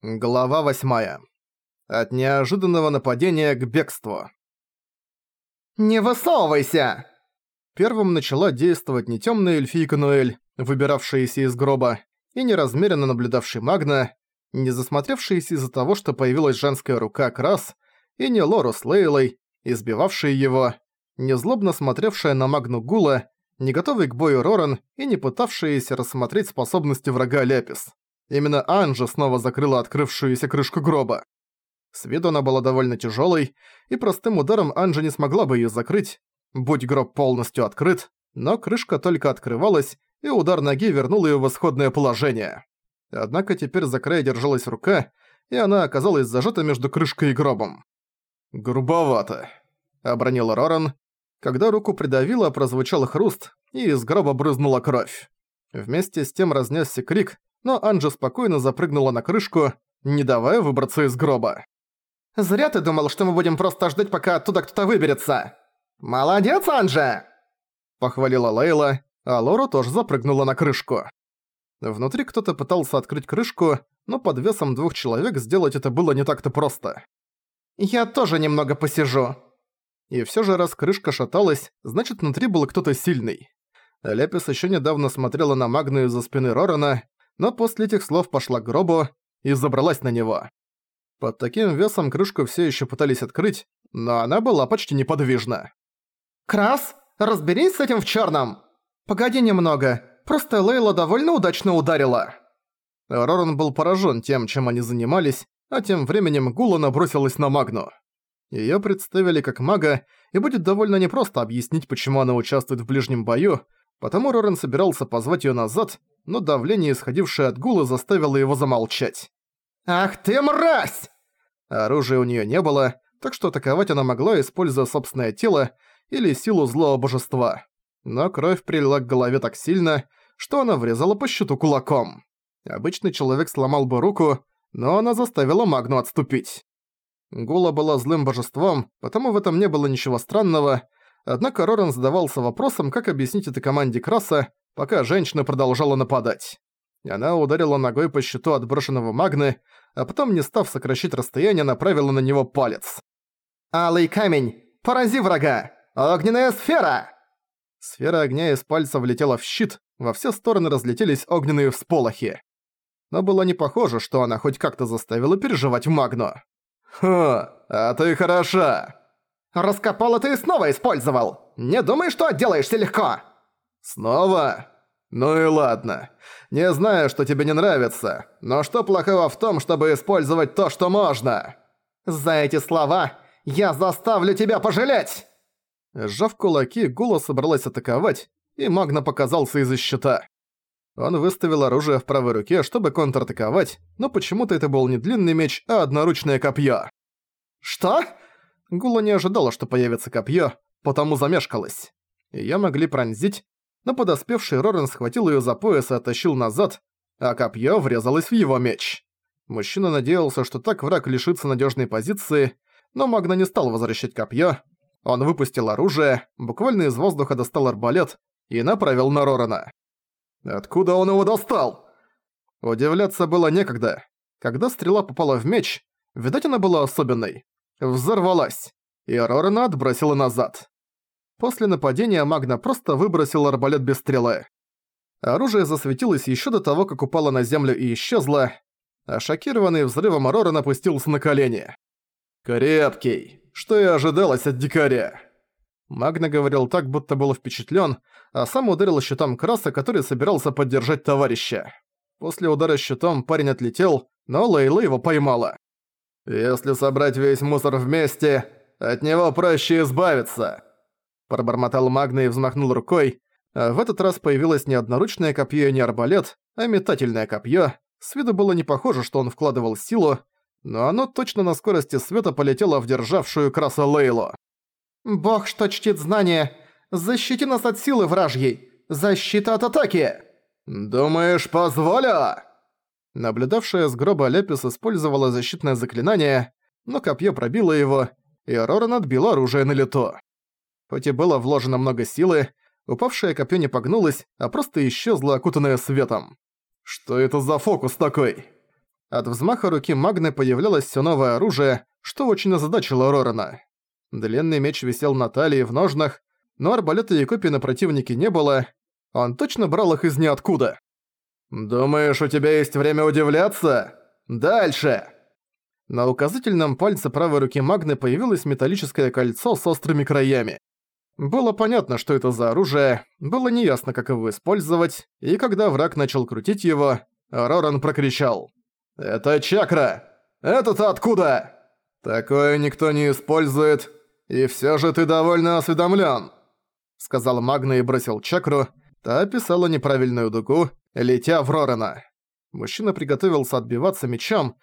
Глава 8. От неожиданного нападения к бегству. «Не высовывайся!» Первым начала действовать не тёмная эльфийка Ноэль, выбиравшаяся из гроба, и неразмеренно наблюдавший Магна, не засмотревшаяся из-за того, что появилась женская рука Крас, и не Лору с Лейлой, избивавшие его, не злобно смотревшая на Магну Гула, не готовый к бою Роран и не пытавшаяся рассмотреть способности врага Ляпис. Именно Анжа снова закрыла открывшуюся крышку гроба. С виду она была довольно тяжелой, и простым ударом Анжа не смогла бы ее закрыть, будь гроб полностью открыт, но крышка только открывалась, и удар ноги вернул ее в исходное положение. Однако теперь за край держалась рука, и она оказалась зажата между крышкой и гробом. «Грубовато», — обронил Роран. Когда руку придавило, прозвучал хруст, и из гроба брызнула кровь. Вместе с тем разнесся крик, но Анжа спокойно запрыгнула на крышку, не давая выбраться из гроба. «Зря ты думал, что мы будем просто ждать, пока оттуда кто-то выберется!» «Молодец, Анжа!» Похвалила Лейла, а Лора тоже запрыгнула на крышку. Внутри кто-то пытался открыть крышку, но под весом двух человек сделать это было не так-то просто. «Я тоже немного посижу». И всё же раз крышка шаталась, значит внутри был кто-то сильный. Лепис ещё недавно смотрела на Магну из-за спины Рорана, но после этих слов пошла к гробу и забралась на него. Под таким весом крышку все еще пытались открыть, но она была почти неподвижна. «Крас, разберись с этим в черном. «Погоди немного, просто Лейла довольно удачно ударила». Роран был поражен тем, чем они занимались, а тем временем Гула набросилась на Магну. Её представили как мага, и будет довольно непросто объяснить, почему она участвует в ближнем бою, потому Роран собирался позвать её назад, но давление, исходившее от Гула, заставило его замолчать. «Ах ты мразь!» Оружия у неё не было, так что атаковать она могла, используя собственное тело или силу злого божества. Но кровь прилила к голове так сильно, что она врезала по щиту кулаком. Обычный человек сломал бы руку, но она заставила Магну отступить. Гула была злым божеством, потому в этом не было ничего странного, однако Роран задавался вопросом, как объяснить это команде Краса, пока женщина продолжала нападать. Она ударила ногой по щиту отброшенного Магны, а потом, не став сокращать расстояние, направила на него палец. «Алый камень! Порази врага! Огненная сфера!» Сфера огня из пальца влетела в щит, во все стороны разлетелись огненные всполохи. Но было не похоже, что она хоть как-то заставила переживать Магну. «Хм, а ты хороша!» «Раскопал ты и снова использовал! Не думай, что отделаешься легко!» «Снова?» «Ну и ладно. Не знаю, что тебе не нравится, но что плохого в том, чтобы использовать то, что можно?» «За эти слова я заставлю тебя пожалеть!» Сжав кулаки, Гула собралась атаковать, и Магна показался из-за щита. Он выставил оружие в правой руке, чтобы контратаковать, но почему-то это был не длинный меч, а одноручное копье. «Что?» Гула не ожидала, что появится копье, потому замешкалась. Её могли пронзить, но подоспевший Рорен схватил её за пояс и оттащил назад, а копье врезалось в его меч. Мужчина надеялся, что так враг лишится надежной позиции, но Магна не стал возвращать копье. Он выпустил оружие, буквально из воздуха достал арбалет и направил на Рорана. Откуда он его достал? Удивляться было некогда. Когда стрела попала в меч, видать она была особенной. Взорвалась, и Рорана отбросила назад. После нападения Магна просто выбросил арбалет без стрелы. Оружие засветилось еще до того, как упало на землю и исчезло, а шокированный взрывом Роран опустился на колени. «Крепкий, что и ожидалось от дикаря». Магна говорил так, будто был впечатлен, а сам ударил щитом Краса, который собирался поддержать товарища. После удара щитом парень отлетел, но Лейла его поймала. «Если собрать весь мусор вместе, от него проще избавиться», Пробормотал Магна и взмахнул рукой, а в этот раз появилось не одноручное копье и не арбалет, а метательное копье. С виду было не похоже, что он вкладывал силу, но оно точно на скорости света полетело в державшую краса Лейлу. «Бог, что чтит знания! Защити нас от силы вражьей! Защита от атаки!» «Думаешь, позволю?» Наблюдавшая с гроба Лепис использовала защитное заклинание, но копье пробило его, и Роран отбил оружие на лету. Хоть и было вложено много силы, упавшее копье не погнулось, а просто исчезло, окутанное светом. Что это за фокус такой? От взмаха руки Магны появлялось все новое оружие, что очень озадачило Рорана. Длинный меч висел на талии в ножнах, но арбалета и копий на противнике не было, он точно брал их из ниоткуда. «Думаешь, у тебя есть время удивляться? Дальше!» На указательном пальце правой руки Магны появилось металлическое кольцо с острыми краями. Было понятно, что это за оружие, было неясно, как его использовать, и когда враг начал крутить его, Роран прокричал. «Это чакра! Это-то откуда?» «Такое никто не использует, и всё же ты довольно осведомлен», сказал Магна и бросил чакру, та описала неправильную дугу, летя в Рорана. Мужчина приготовился отбиваться мечом,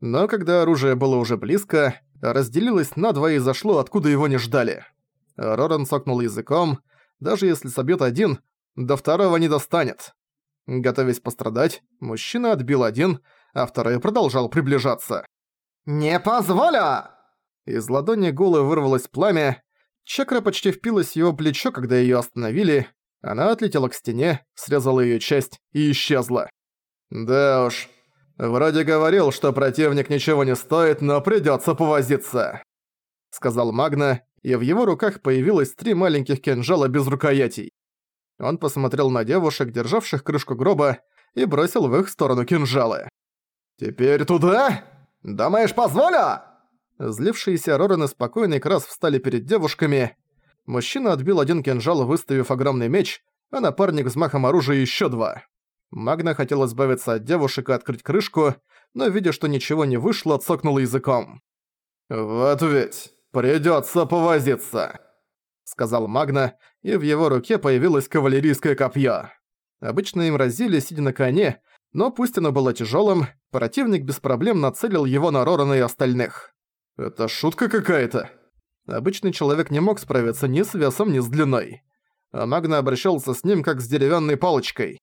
но когда оружие было уже близко, разделилось надвое и зашло, откуда его не ждали. Роран сокнул языком, даже если собьёт один, до второго не достанет. Готовясь пострадать, мужчина отбил один, а второй продолжал приближаться. «Не позволю!» Из ладони Гулы вырвалось пламя, чакра почти впилась в его плечо, когда её остановили, она отлетела к стене, срезала её часть и исчезла. «Да уж, вроде говорил, что противник ничего не стоит, но придётся повозиться», сказал Магна, и в его руках появилось три маленьких кинжала без рукоятей. Он посмотрел на девушек, державших крышку гроба, и бросил в их сторону кинжалы. «Теперь туда? Думаешь, позволю?» Злившиеся Роран и спокойный Крас встали перед девушками. Мужчина отбил один кинжал, выставив огромный меч, а напарник взмахом оружия еще два. Магна хотел избавиться от девушек и открыть крышку, но, видя, что ничего не вышло, цокнул языком. «Вот ведь, придётся повозиться», — сказал Магна, и в его руке появилось кавалерийское копье. Обычно им разили, сидя на коне, но пусть оно было тяжелым, противник без проблем нацелил его на Рорана и остальных. «Это шутка какая-то?» Обычный человек не мог справиться ни с весом, ни с длиной. А Магна обращался с ним как с деревянной палочкой.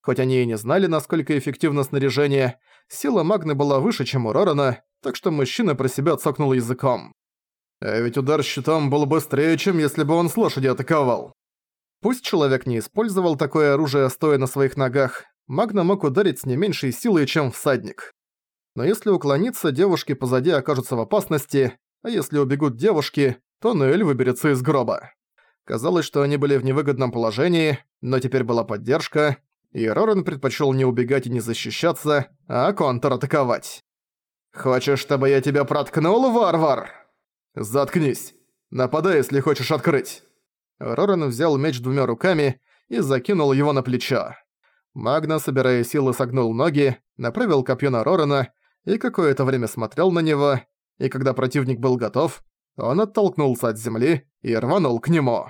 Хоть они и не знали, насколько эффективно снаряжение, сила Магны была выше, чем у Рорана, так что мужчина про себя цокнул языком. А ведь удар щитом был быстрее, чем если бы он с лошади атаковал. Пусть человек не использовал такое оружие, стоя на своих ногах, Магна мог ударить с не меньшей силой, чем всадник. Но если уклониться, девушки позади окажутся в опасности, а если убегут девушки, то Ноэль выберется из гроба. Казалось, что они были в невыгодном положении, но теперь была поддержка, и Рорен предпочел не убегать и не защищаться, а контратаковать. «Хочешь, чтобы я тебя проткнул, варвар?» «Заткнись. Нападай, если хочешь открыть». Рорен взял меч двумя руками и закинул его на плечо. Магна, собирая силы, согнул ноги, направил копье на Рорана и какое-то время смотрел на него, и когда противник был готов, он оттолкнулся от земли и рванул к нему.